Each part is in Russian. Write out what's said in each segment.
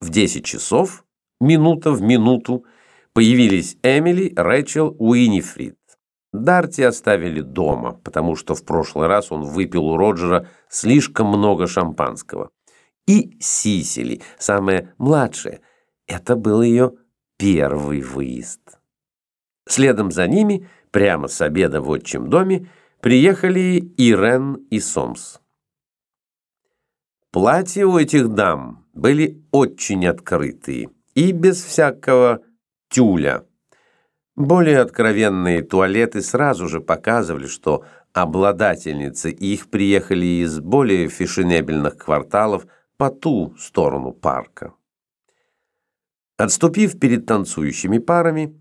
В 10 часов, минута в минуту, появились Эмили, Рэчел, Уинифрид. Дарти оставили дома, потому что в прошлый раз он выпил у Роджера слишком много шампанского. И Сисили, самая младшая, это был ее первый выезд. Следом за ними, прямо с обеда в отчим доме, приехали Ирен и Сомс. Платья у этих дам были очень открытые и без всякого тюля. Более откровенные туалеты сразу же показывали, что обладательницы их приехали из более фешенебельных кварталов по ту сторону парка. Отступив перед танцующими парами,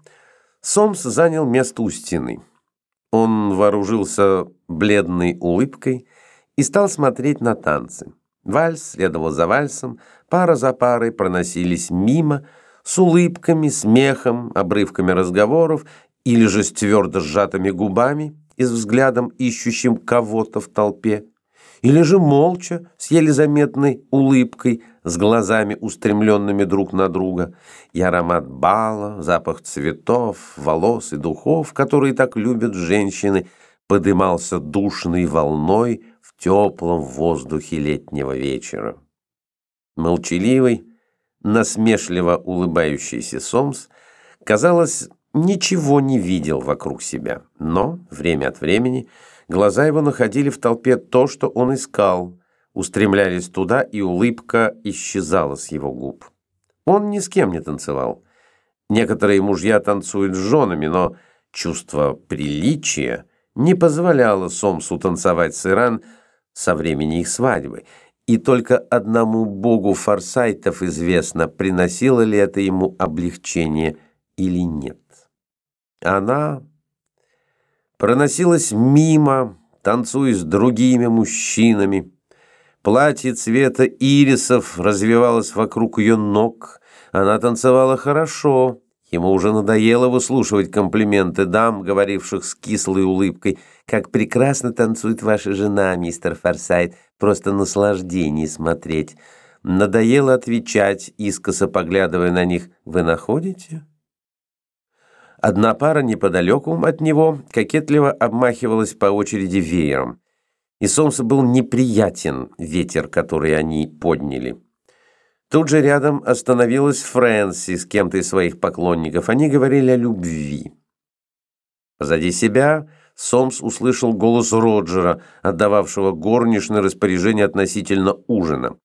Сомс занял место у стены. Он вооружился бледной улыбкой и стал смотреть на танцы. Вальс следовал за вальсом, пара за парой проносились мимо, с улыбками, смехом, обрывками разговоров или же с твердо сжатыми губами и с взглядом, ищущим кого-то в толпе, или же молча, с еле заметной улыбкой, с глазами, устремленными друг на друга, и аромат бала, запах цветов, волос и духов, которые так любят женщины, подымался душной волной теплом воздухе летнего вечера. Молчаливый, насмешливо улыбающийся Сомс, казалось, ничего не видел вокруг себя, но время от времени глаза его находили в толпе то, что он искал, устремлялись туда, и улыбка исчезала с его губ. Он ни с кем не танцевал. Некоторые мужья танцуют с женами, но чувство приличия не позволяло Сомсу танцевать с Иран со времени их свадьбы, и только одному богу форсайтов известно, приносило ли это ему облегчение или нет. Она проносилась мимо, танцуя с другими мужчинами, Платье цвета ирисов развивалось вокруг ее ног. Она танцевала хорошо. Ему уже надоело выслушивать комплименты дам, говоривших с кислой улыбкой. «Как прекрасно танцует ваша жена, мистер Форсайт. Просто наслаждение смотреть». Надоело отвечать, искоса поглядывая на них. «Вы находите?» Одна пара неподалеку от него кокетливо обмахивалась по очереди веером и солнцу был неприятен ветер, который они подняли. Тут же рядом остановилась Фрэнси с кем-то из своих поклонников. Они говорили о любви. Позади себя Сомс услышал голос Роджера, отдававшего горничное распоряжение относительно ужина.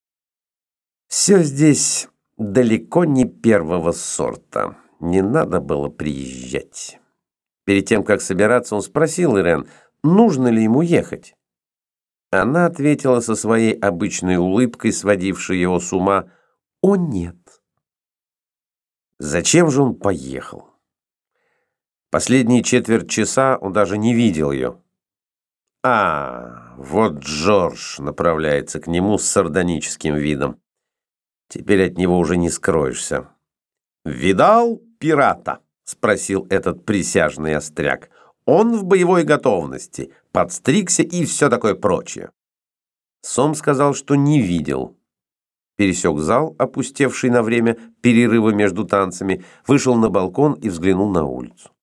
«Все здесь далеко не первого сорта. Не надо было приезжать». Перед тем, как собираться, он спросил Ирен, нужно ли ему ехать. Она ответила со своей обычной улыбкой, сводившей его с ума, «О, нет». Зачем же он поехал? Последние четверть часа он даже не видел ее. А, вот Джордж направляется к нему с сардоническим видом. Теперь от него уже не скроешься. «Видал пирата?» — спросил этот присяжный остряк. Он в боевой готовности, подстригся и все такое прочее. Сом сказал, что не видел. Пересек зал, опустевший на время перерыва между танцами, вышел на балкон и взглянул на улицу.